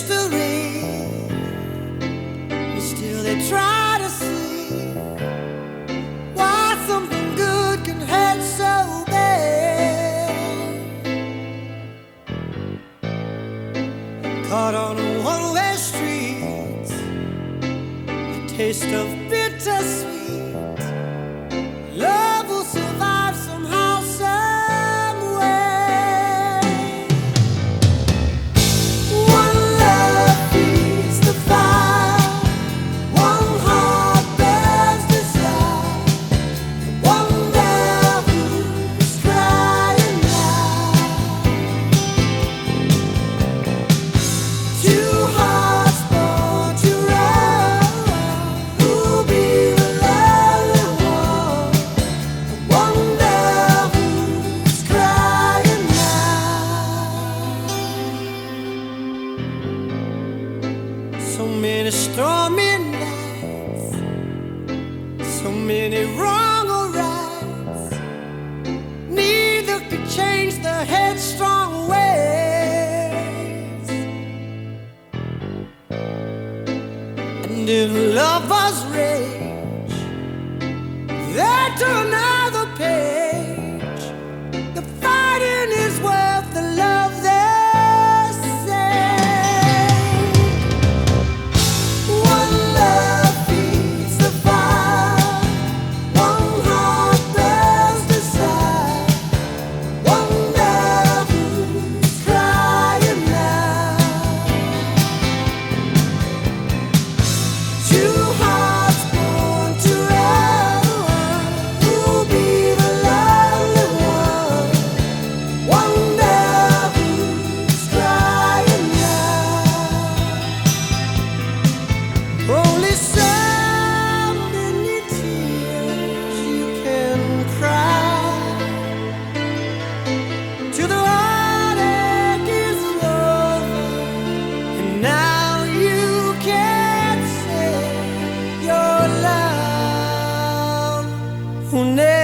mystery. But still, they try to see why something good can hurt so bad. Caught on a one way street, the taste of bittersweet. many stormy nights, so many wrong or rights. Neither could change the headstrong ways. And if lovers was rage, that turned. Who never